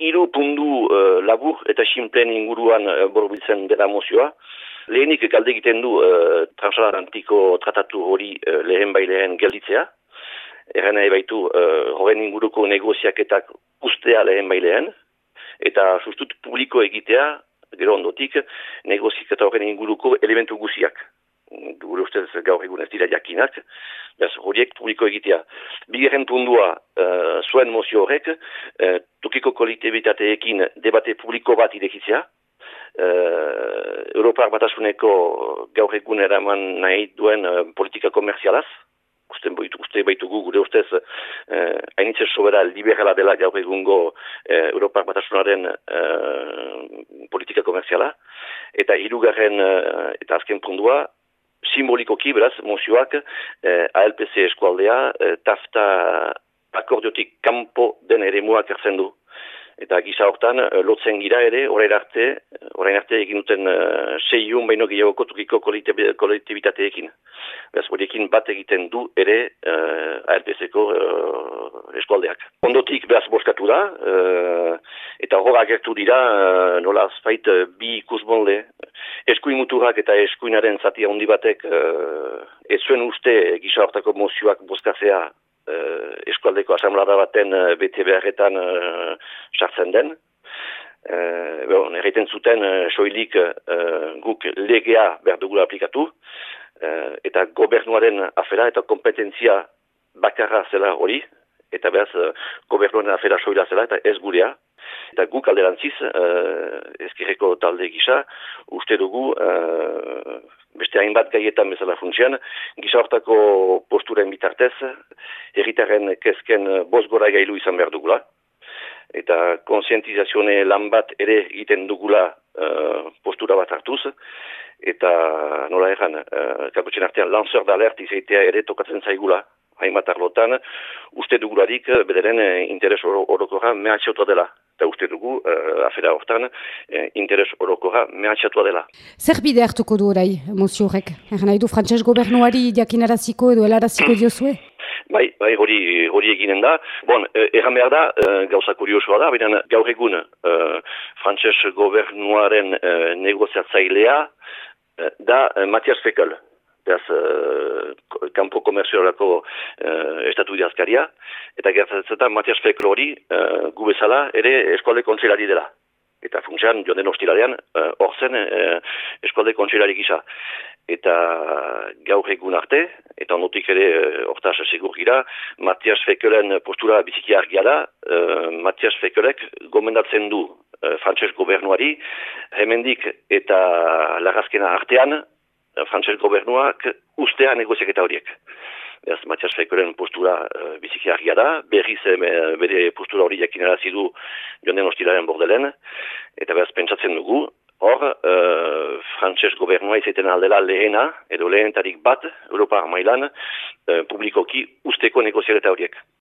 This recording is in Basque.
hiru pundu uh, labur eta simplen inguruan uh, borobiltzen dela mozioa. Lehenik galde egiten du uh, transatlantiko tratatu hori uh, lehen bai lehen gelditzea. Erren nahi baitu uh, horren inguruko negoziaketak ustea lehen bai lehen. Eta sustut publiko egitea, gero ondotik, negoziaketa horren inguruko elementu guziak gure ustez gaur egun ez dira jakinak, bez horiek publiko egitea. Bigarren pundua uh, zuen mozio horrek, uh, tokiko kolektibitateekin debate publiko bat idekitzea, uh, Europar batasuneko gaur egun eraman nahi duen uh, politika komerzialaz, uste baitu, uste baitugu gure ustez eh, hainitzen sobera liberala dela gaur egungo eh, Europar batasunaren eh, politika komerziala eta hirugarren eh, eta azken pundua simbolikoki, beraz, mozioak eh, ALPC eskualdea eh, tafta akordiotik kanpo den ere muak erzen du. Eta gisa hortan, eh, lotzen gira ere, orain arte, orain arte egin duten uh, seiun baino gehiago kotukiko kolektibitateekin. Beraz, horiekin bat egiten du ere uh, ALPC-ko uh, eskualdeak. Ondotik, beraz, boskatu da, uh, eta horra agertu dira, uh, nola azpait, uh, bi ikusbonle, eskuin muturak eta eskuinaren zati handi batek uh, ez zuen uste gisa hortako mozioak bozkazea uh, eskualdeko asamblada baten uh, bete beharretan sartzen uh, den. Uh, bon, erreiten zuten uh, soilik uh, guk legea behar dugula aplikatu uh, eta gobernuaren afera eta kompetentzia bakarra zela hori eta behaz uh, gobernuaren afera soila zela eta ez gurea. Eta guk alderantziz, uh, ezkerreko talde gisa, uste dugu, uh, beste hainbat gaietan bezala funtsian, gisa hortako posturen bitartez, erritaren kezken boz gora gailu izan behar dugula. Eta konsientizazione lan bat ere egiten dugula uh, postura bat hartuz. Eta nola erran, uh, kakotxen artean lanzor d'alert izaitea ere tokatzen zaigula. Hainbat arlotan, uste dugularik bederen interes orokorra mehatxotua dela eta uste dugu, uh, afera hortan, uh, interes orokoa mehatxatua dela. Zer bide hartuko du orai, mozio horrek? Egan nahi du, frantses gobernuari diakinaraziko edo helaraziko diozue? Bai, bai, hori, hori eginen da. Bon, eh, erran behar da, uh, gauza kuriosoa da, baina gaur egun uh, frantses gobernuaren uh, negoziatzailea da uh, Matias Fekel. Beaz, uh, kampo komerziorako uh, estatu idazkaria, eta gertatzen Matias Feklo hori uh, gu bezala ere eskualde kontzelari dela. Eta funtsian, joan den hostilarean, hor uh, zen uh, eskualde kontzelari gisa. Eta gaur egun arte, eta onotik ere hortaz segur gira, Matias Fekelen postura biziki argia da, uh, Matias Fekelek gomendatzen du frantses gobernuari, hemendik eta lagazkena artean, frantses gobernuak ustea negoziaketa horiek. Ez Matias Feikoren postura uh, biziki argia da, berriz uh, bere postura hori jakinara zidu joan hostilaren bordelen, eta behaz pentsatzen dugu, hor, uh, frantses gobernua izaten aldela lehena, edo lehentarik bat, Europa mailan, uh, publikoki usteko negoziaketa horiek.